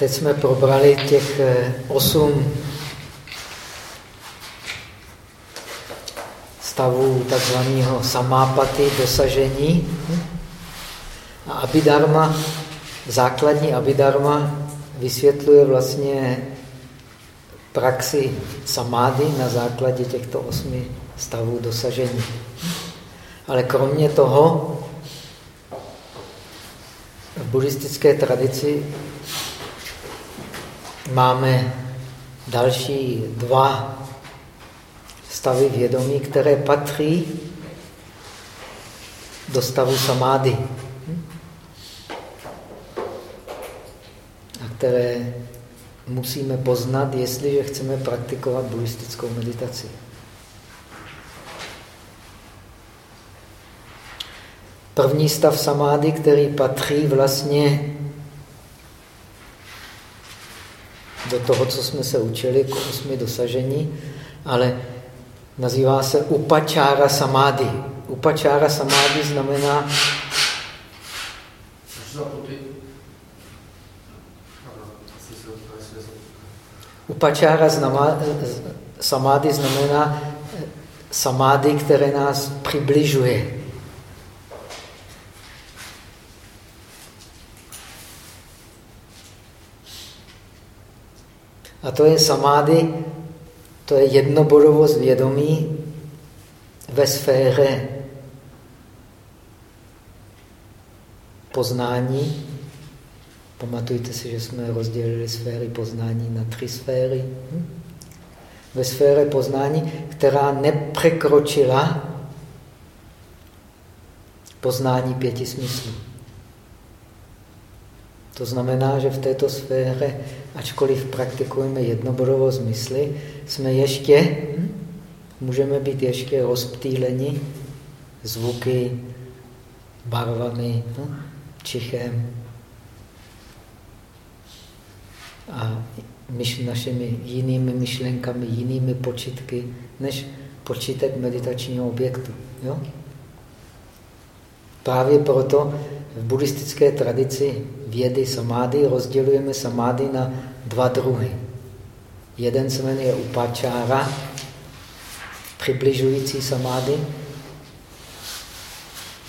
teď jsme probrali těch eh, osm stavů takzvaného samápaty, dosažení. A abidharma, základní abidharma vysvětluje vlastně praxi samády na základě těchto osmi stavů dosažení. Ale kromě toho v buddhistické tradici máme další dva stavy vědomí, které patří do stavu samády. A které musíme poznat, jestliže chceme praktikovat buddhistickou meditaci. První stav samády, který patří vlastně do toho, co jsme se učili, k osmi dosažení, ale nazývá se upačára samády. Upačára samády znamená Upačára samády znamená samády, které nás přibližuje. A to je samády, to je jednobodovost vědomí ve sféře poznání. Pamatujte si, že jsme rozdělili sféry poznání na tři sféry. Hm? Ve sféře poznání, která nepřekročila poznání pěti smyslů. To znamená, že v této sféře, ačkoliv praktikujeme jednobodovost mysli, jsme ještě, můžeme být ještě rozptýleni zvuky, barvami, hm, čichem a myš, našimi jinými myšlenkami, jinými počitky, než počítek meditačního objektu. Jo? Právě proto v buddhistické tradici vědy samády rozdělujeme samády na dva druhy. Jeden se jmenuje upáčára, přibližující samády,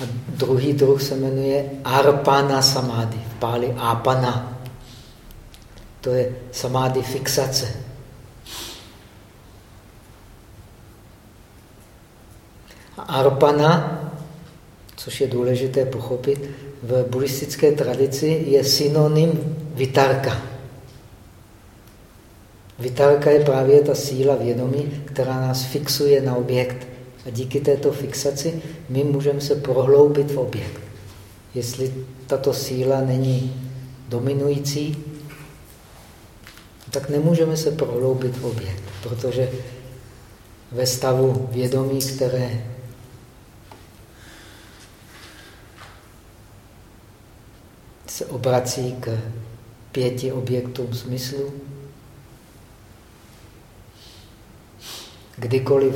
a druhý druh se jmenuje arpana samády, v páli apana. To je samády fixace. Arpana což je důležité pochopit, v buddhistické tradici je synonym vitarka. Vitarka je právě ta síla vědomí, která nás fixuje na objekt. A díky této fixaci my můžeme se prohloubit v objekt. Jestli tato síla není dominující, tak nemůžeme se prohloubit v objekt, protože ve stavu vědomí, které se obrací k pěti objektům smyslu. Kdykoliv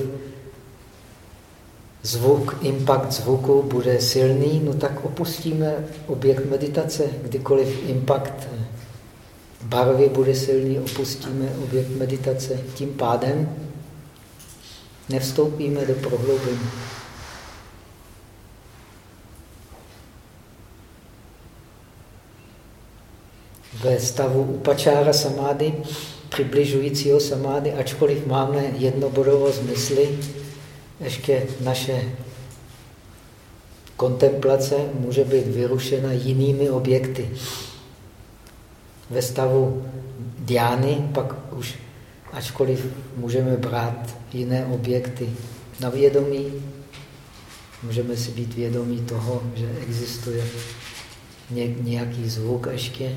zvuk, impact zvuku bude silný, no tak opustíme objekt meditace. Kdykoliv impact barvy bude silný, opustíme objekt meditace. Tím pádem nevstoupíme do prohloubení. Ve stavu upačára samády, přibližujícího samády, ačkoliv máme jednobodovost mysli, ještě naše kontemplace může být vyrušena jinými objekty. Ve stavu diány pak už, ačkoliv můžeme brát jiné objekty na vědomí, můžeme si být vědomí toho, že existuje nějaký zvuk ještě,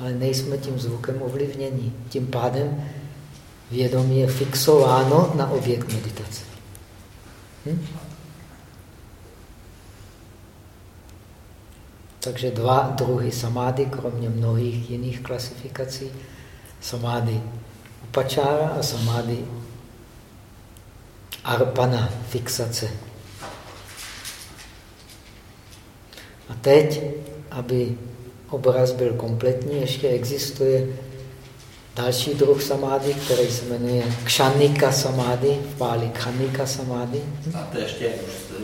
ale nejsme tím zvukem ovlivnění. Tím pádem vědomí je fixováno na objekt meditace. Hm? Takže dva druhy samády, kromě mnohých jiných klasifikací. Samády upačára a samády arpana, fixace. A teď, aby obraz byl kompletní, ještě existuje další druh samády, který se jmenuje kšanika samády, v kšanika samády. A to ještě, už se,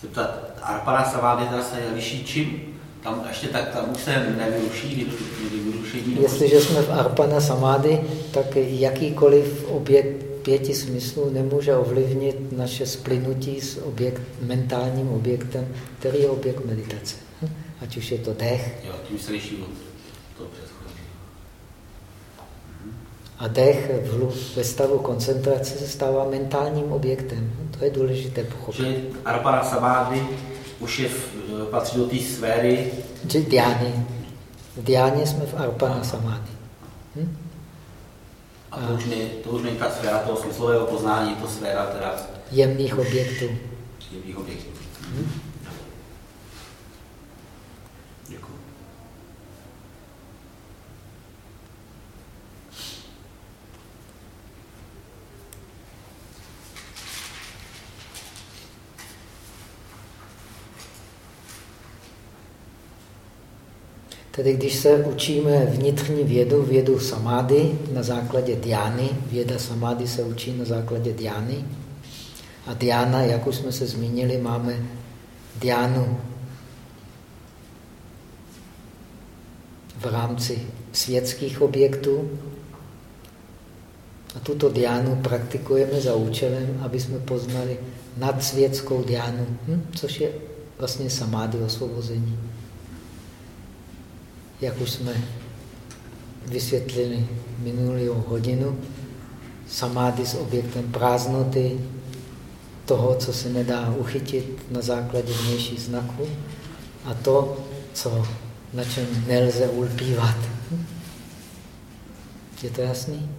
se ptat, arpana samády zase liší čím? Tam ještě tak, tam už se nevyruší, vyrušení. Jestliže jsme v arpana samády, tak jakýkoliv objekt pěti smyslů nemůže ovlivnit naše splynutí s objekt, mentálním objektem, který je objekt meditace. Hm? Ať už je to dech. Jo, tím se liší od toho. A dech v, ve stavu koncentrace se stává mentálním objektem. To je důležité pochopit. Čili Arpana Samády už je v, patří do té sféry... Diány. V diáně jsme v Arpana Samády. Hm? A to už, není, to už není ta sféra toho smyslového poznání, to sféra teda... Jemných objektů. Jemných objektů. Hmm? Děkuji. Tedy když se učíme vnitřní vědu, vědu samády na základě diány, věda samády se učí na základě diány. A diána, jak už jsme se zmínili, máme diánu v rámci světských objektů. A tuto diánu praktikujeme za účelem, aby jsme poznali nadsvětskou diánu, hm? což je vlastně samády osvobození jak už jsme vysvětlili minulou hodinu, samády s objektem prázdnoty, toho, co se nedá uchytit na základě vnější znaku a to, co, na čem nelze ulpívat. Je to jasný?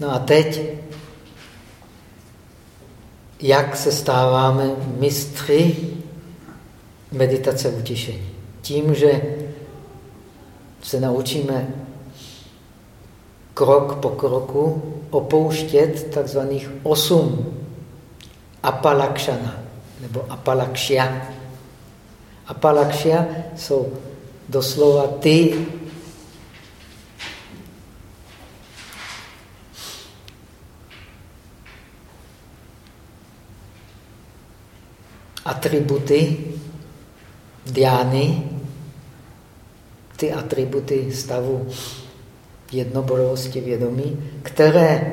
No a teď, jak se stáváme mistry meditace utišení. Tím, že se naučíme krok po kroku opouštět takzvaných osm apalakšana nebo apalakšia. Apalakšia jsou doslova ty atributy, diány, ty atributy stavu jednoborovosti vědomí, které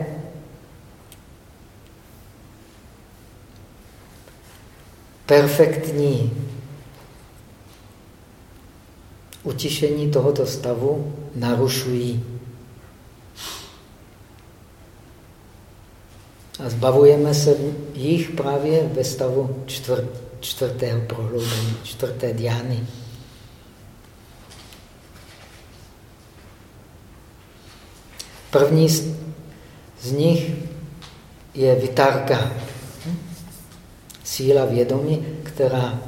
perfektní utišení tohoto stavu narušují. A zbavujeme se jich právě ve stavu čtvrt čtvrtého prohloubení, čtvrté diány. První z nich je vytárka, síla vědomí, která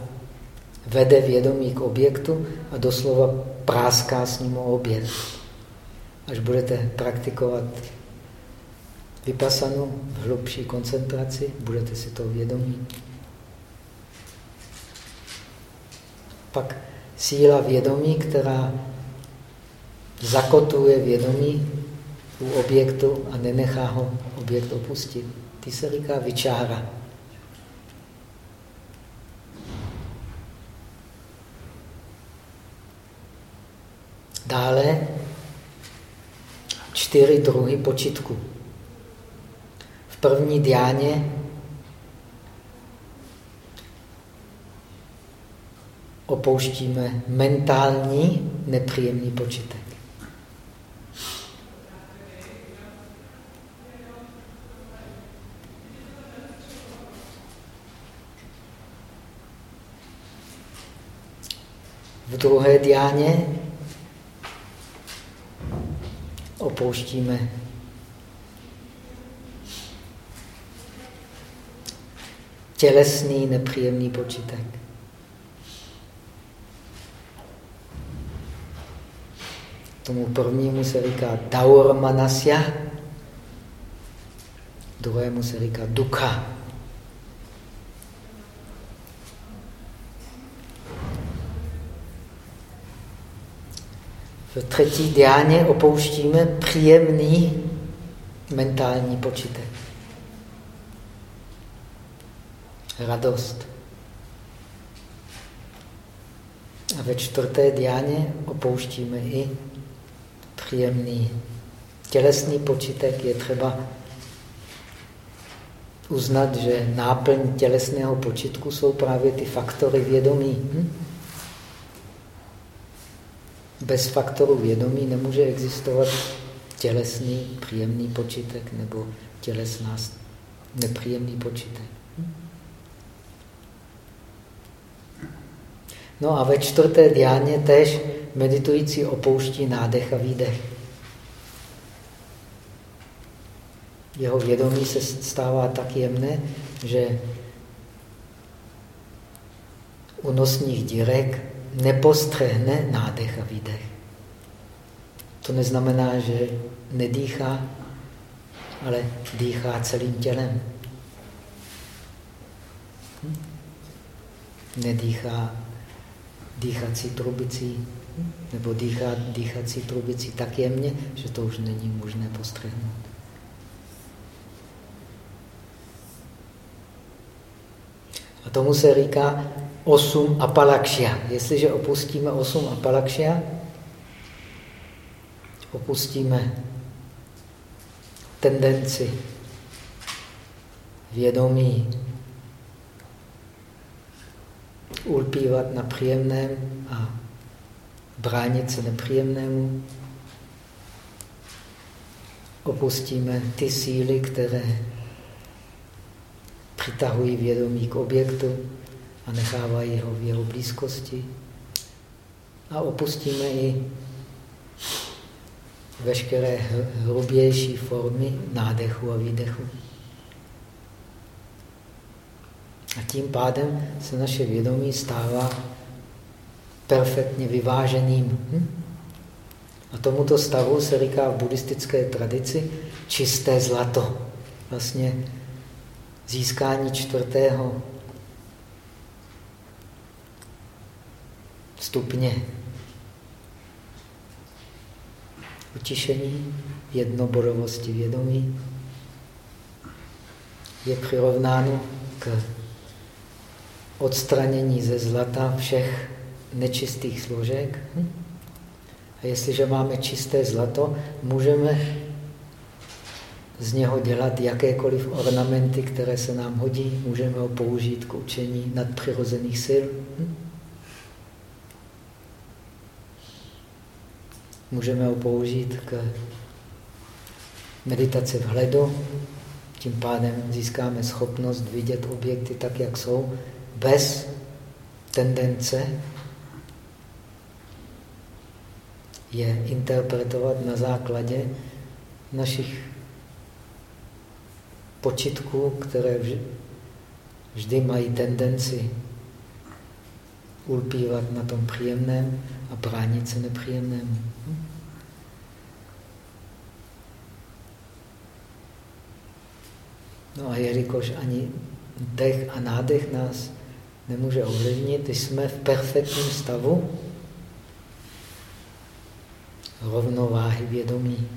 vede vědomí k objektu a doslova práská s ním o objekt. Až budete praktikovat vypasanu v hlubší koncentraci, budete si to vědomí. Pak síla vědomí, která zakotuje vědomí u objektu a nenechá ho objekt opustit. Ty se říká vyčára. Dále čtyři druhy počitku. V první diáně opouštíme mentální nepříjemný počitek. V druhé diáně opouštíme tělesný nepříjemný počitek. Tomu prvnímu se říká Daur Manasya, druhému se říká Dukha. V třetí diáně opouštíme příjemný mentální počítek. Radost. A ve čtvrté diáně opouštíme i příjemný tělesný počítek. Je třeba uznat, že náplň tělesného počitku jsou právě ty faktory vědomí. Hm? Bez faktoru vědomí nemůže existovat tělesný příjemný počitek nebo tělesná nepříjemný počitek. No a ve čtvrté diáně tež meditující opouští nádech a výdech. Jeho vědomí se stává tak jemné, že u nosních dírek nepostřehne nádech a výdech. To neznamená, že nedýchá, ale dýchá celým tělem. Hm? Nedýchá dýchací trubicí, nebo dýchá dýchací trubicí tak jemně, že to už není možné postřehnout. A tomu se říká osm apalakšia. Jestliže opustíme osm apalakšia, opustíme tendenci vědomí ulpívat na příjemném a bránit se nepříjemnému. Opustíme ty síly, které přitahují vědomí k objektu a nechávají ho v jeho blízkosti. A opustíme i veškeré hrubější formy nádechu a výdechu. A tím pádem se naše vědomí stává perfektně vyváženým. Hm? A tomuto stavu se říká v buddhistické tradici čisté zlato. Vlastně získání čtvrtého stupně utišení jednoborovosti vědomí je přirovnáno k odstranění ze zlata všech nečistých složek. A jestliže máme čisté zlato, můžeme z něho dělat jakékoliv ornamenty, které se nám hodí. Můžeme ho použít k učení nadpřirozených sil. Můžeme ho použít k meditaci vhledu. Tím pádem získáme schopnost vidět objekty tak, jak jsou, bez tendence je interpretovat na základě našich počitků, které vždy mají tendenci ulpívat na tom příjemném a bránit se nepříjemnému. No a jelikož ani dech a nádech nás nemůže ovlivnit, jsme v perfektním stavu rovnováhy vědomí.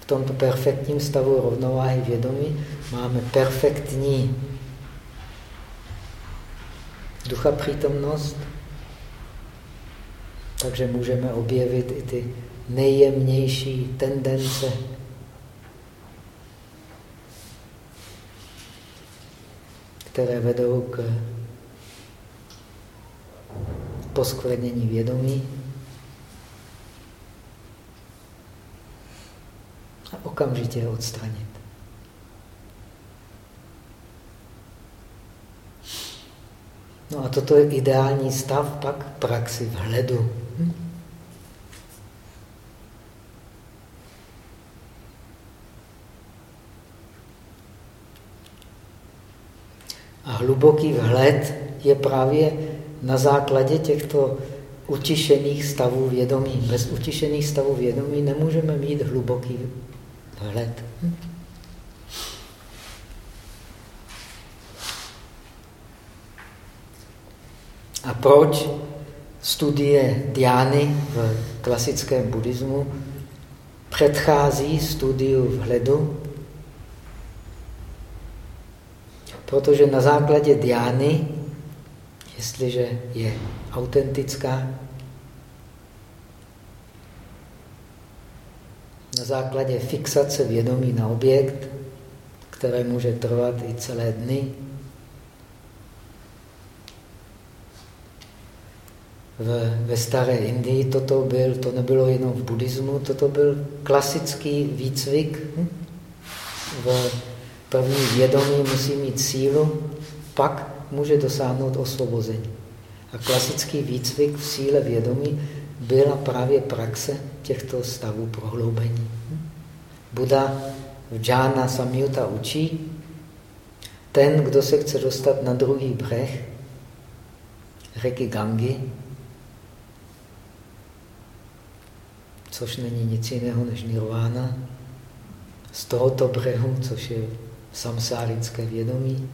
V tomto perfektním stavu rovnováhy vědomí máme perfektní ducha přítomnost, takže můžeme objevit i ty nejjemnější tendence které vedou k poskvrnění vědomí a okamžitě je odstranit. No a toto je ideální stav pak praxi vhledu. Hm? A hluboký vhled je právě na základě těchto utišených stavů vědomí. Bez utišených stavů vědomí nemůžeme mít hluboký vhled. A proč studie diány v klasickém buddhismu předchází studiu vhledu, protože na základě diány, jestliže je autentická, na základě fixace vědomí na objekt, které může trvat i celé dny, v, ve staré Indii toto byl, to nebylo jenom v buddhismu, toto byl klasický výcvik. Hm? V první vědomí musí mít sílu, pak může dosáhnout osvobození. A klasický výcvik v síle vědomí byla právě praxe těchto stavů prohloubení. Buda v Džána Samyuta učí, ten, kdo se chce dostat na druhý břeh řeky Gangy, což není nic jiného než nirvána, z tohoto břehu, což je samsárické vědomí,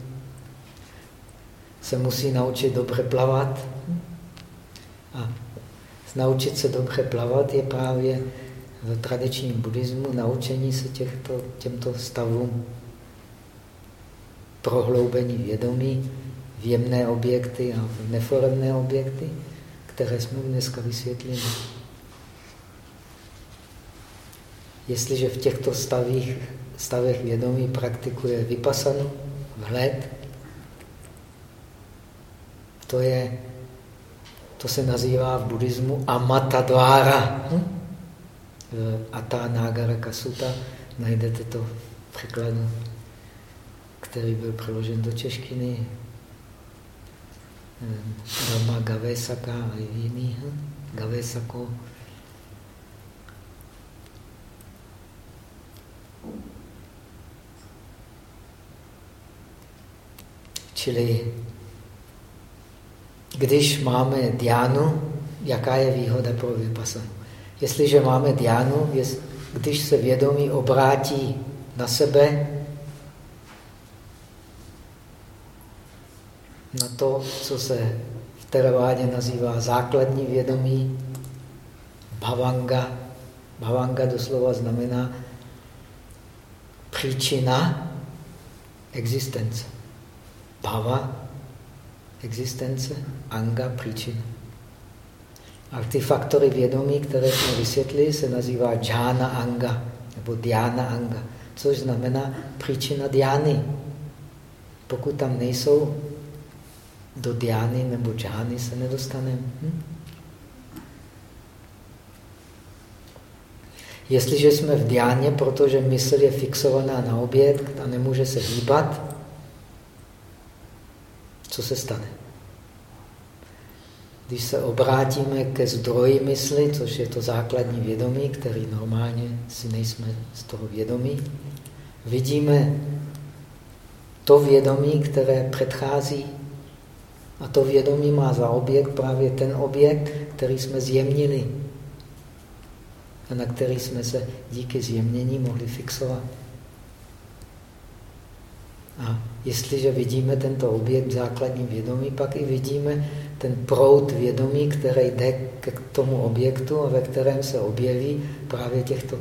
se musí naučit dobře plavat. A naučit se dobře plavat je právě v tradičním buddhismu naučení se těchto, těmto stavům prohloubení vědomí v jemné objekty a v neforemné objekty, které jsme dneska vysvětlili. Jestliže v těchto stavích, stavech vědomí praktikuje vypasanu, vhled, to, je, to se nazývá v buddhismu amatadvára. Hm? V Ata Nagara Kasuta najdete to v překladu, který byl přeložen do češtiny. Dhamma Gavesaka a jiný. Hm? Gavesako Čili když máme diánu, jaká je výhoda pro vypasanu? Jestliže máme diánu, když se vědomí obrátí na sebe, na to, co se v teravádě nazývá základní vědomí, bhavanga. Bhavanga doslova znamená příčina existence. Bhava, existence, anga, příčina. A ty faktory vědomí, které jsme vysvětlili, se nazývá džána anga, nebo diana anga, což znamená příčina diány. Pokud tam nejsou, do diány nebo džány se nedostaneme. Hm? Jestliže jsme v diáně, protože mysl je fixovaná na objekt a nemůže se hýbat, co se stane? Když se obrátíme ke zdroji mysli, což je to základní vědomí, který normálně si nejsme z toho vědomí, vidíme to vědomí, které předchází a to vědomí má za objekt právě ten objekt, který jsme zjemnili a na který jsme se díky zjemnění mohli fixovat. A jestliže vidíme tento objekt základní vědomí, pak i vidíme ten proud vědomí, který jde k tomu objektu a ve kterém se objeví právě těchto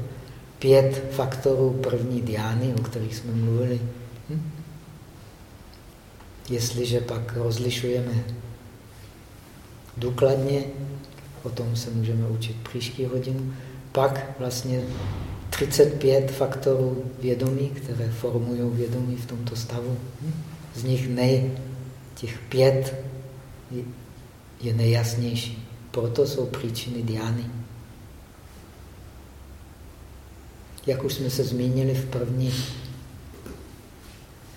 pět faktorů první diány, o kterých jsme mluvili. Hm? Jestliže pak rozlišujeme důkladně, o tom se můžeme učit příští hodinu, pak vlastně 35 faktorů vědomí, které formují vědomí v tomto stavu. Z nich nej, těch pět je nejjasnější. Proto jsou příčiny diány. Jak už jsme se zmínili v první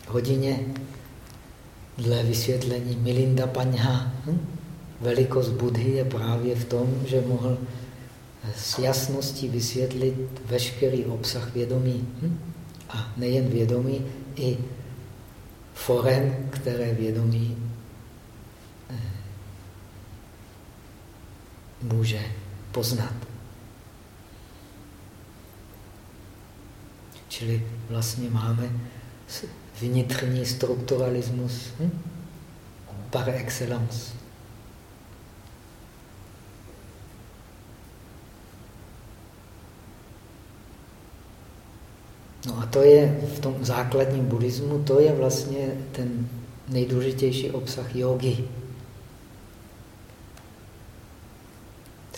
hodině, dle vysvětlení Milinda Paňha, hm? velikost Budhy je právě v tom, že mohl s jasností vysvětlit veškerý obsah vědomí. Hm? A nejen vědomí, i forem, které vědomí eh, může poznat. Čili vlastně máme vnitřní strukturalismus hm? par excellence. No a to je v tom základním buddhismu, to je vlastně ten nejdůležitější obsah jogy.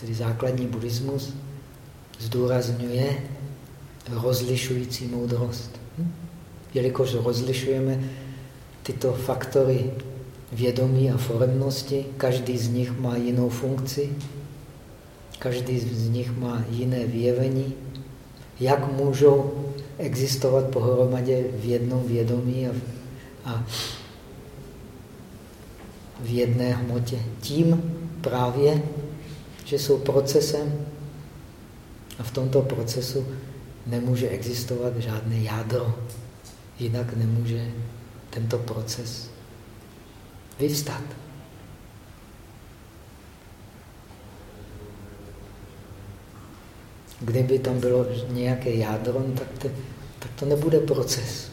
Tedy základní buddhismus zdůrazňuje rozlišující moudrost. Hm? Jelikož rozlišujeme tyto faktory vědomí a foremnosti, každý z nich má jinou funkci, každý z nich má jiné vyjevení, jak můžou existovat pohromadě v jednom vědomí a, a v jedné hmotě. Tím právě, že jsou procesem a v tomto procesu nemůže existovat žádné jádro. Jinak nemůže tento proces vyvstat. Kdyby tam bylo nějaké jádro, tak to, tak to nebude proces.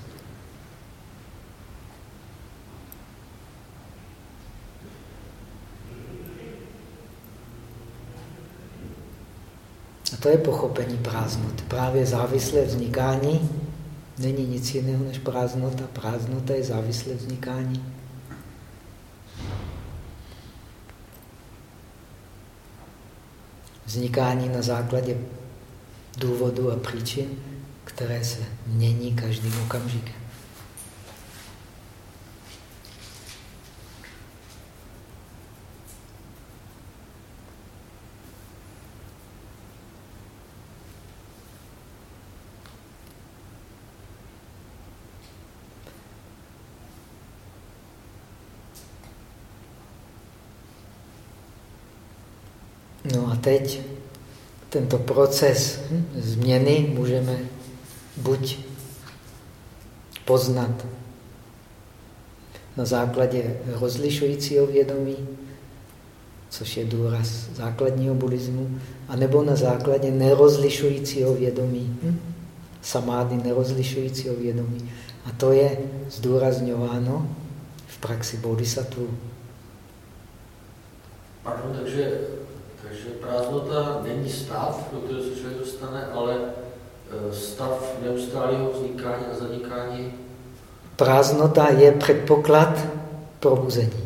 A to je pochopení prázdnoty. Právě závislé vznikání není nic jiného než prázdnota. Prázdnota je závislé vznikání. Vznikání na základě důvodu a příčin, které se mění každým okamžikem. No a teď tento proces hm, změny můžeme buď poznat na základě rozlišujícího vědomí, což je důraz základního buddhismu, anebo na základě nerozlišujícího vědomí, hm? samády nerozlišujícího vědomí. A to je zdůrazňováno v praxi bodhisattva. Pardon, takže takže prázdnota není stav, do kterého se člověk dostane, ale e, stav neustálého vznikání a zanikání. Prázdnota je předpoklad probuzení.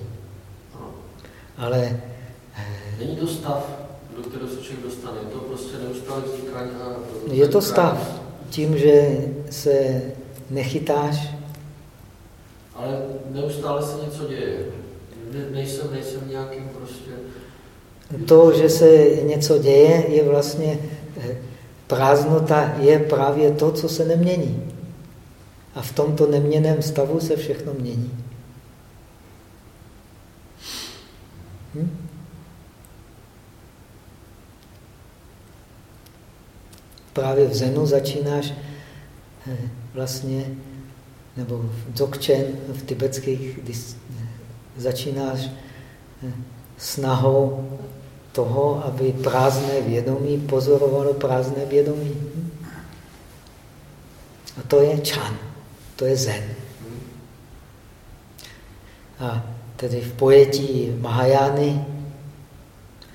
Ale... E, není to stav, do kterého se člověk dostane. Je to prostě neustálé vznikání a... Je to stav. Tím, že se nechytáš. Ale neustále se něco děje. Ne, nejsem, nejsem nějakým prostě to, že se něco děje, je vlastně eh, prázdnota, je právě to, co se nemění. A v tomto neměném stavu se všechno mění. Hm? Právě v Zenu začínáš eh, vlastně, nebo v Dzogchen, v tibetských, začínáš eh, snahou toho, aby prázdné vědomí pozorovalo prázdné vědomí. A to je čan, to je zen. A tedy v pojetí Mahajány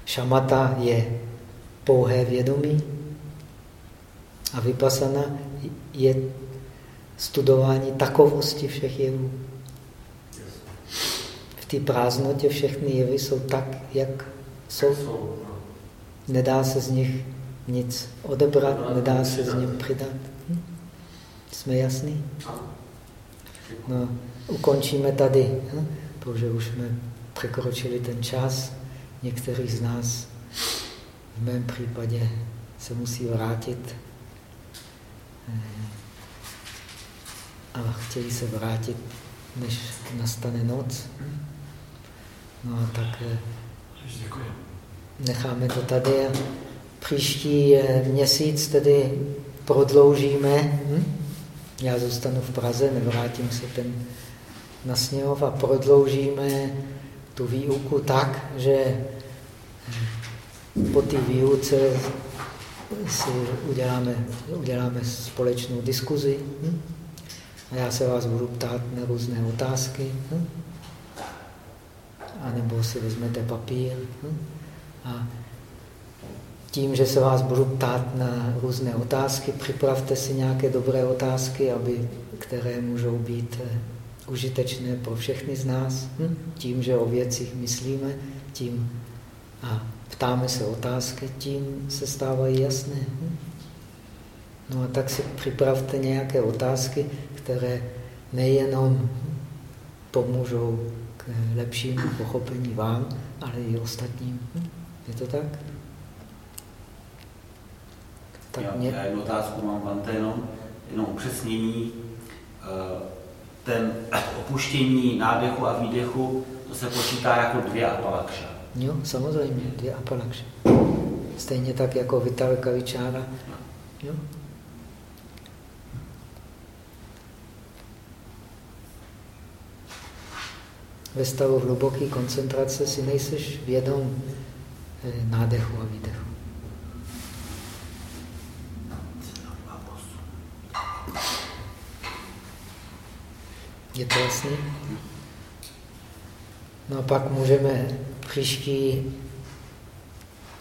šamata je pouhé vědomí a vypasana je studování takovosti všech jevů. V té prázdnotě všechny jevy jsou tak, jak jsou. Nedá se z nich nic odebrat, nedá se z nich přidat. Hm? Jsme jasní? No, ukončíme tady, hm? protože už jsme překročili ten čas. Některý z nás v mém případě se musí vrátit eh, a chtějí se vrátit, než nastane noc. No tak eh, necháme to tady a příští měsíc tedy prodloužíme. Hm? Já zůstanu v Praze, nevrátím se ten na Sněhov a prodloužíme tu výuku tak, že po té výuce si uděláme, uděláme společnou diskuzi. Hm? A já se vás budu ptát na různé otázky. Hm? Anebo si vezmete papír hm? a tím, že se vás budu ptát na různé otázky, připravte si nějaké dobré otázky, aby, které můžou být eh, užitečné pro všechny z nás. Hm? Tím, že o věcích myslíme, tím a ptáme se otázky, tím se stávají jasné. Hm? No a tak si připravte nějaké otázky, které nejenom pomůžou k lepšímu pochopení vám, ale i ostatním. Hm? Je to tak? tak já, mě... já jednu otázku mám, Vante, jenom, jenom upřesnění. Eh, ten opuštění nádechu a výdechu, to se počítá jako dvě apalakša. Jo, samozřejmě, dvě apalakša. Stejně tak jako Vitalka Vičára. Jo. Ve stavu hluboké koncentrace si nejseš vědom eh, nádechu a výdechu. Je to jasný? No a pak můžeme příští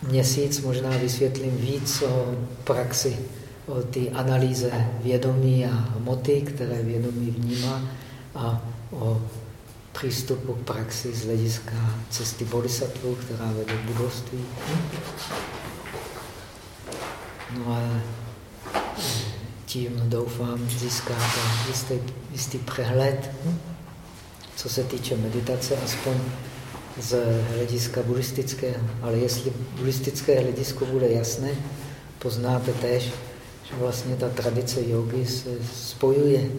měsíc možná vysvětlím víc o praxi, o té analýze vědomí a hmoty, které vědomí vnímá a o přístupu k praxi z hlediska cesty bodhisattva, která vede k budovství. No a tím doufám získáte jistý, jistý přehled, co se týče meditace, aspoň z hlediska buddhistického. Ale jestli buddhistické hledisko bude jasné, poznáte tež, že vlastně ta tradice jogy se spojuje.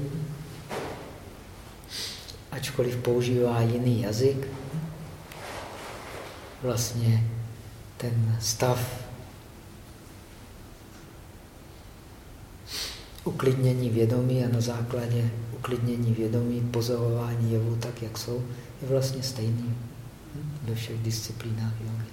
Ačkoliv používá jiný jazyk, vlastně ten stav uklidnění vědomí a na základě uklidnění vědomí, pozorování jevů tak, jak jsou, je vlastně stejný ve všech disciplínách jogy.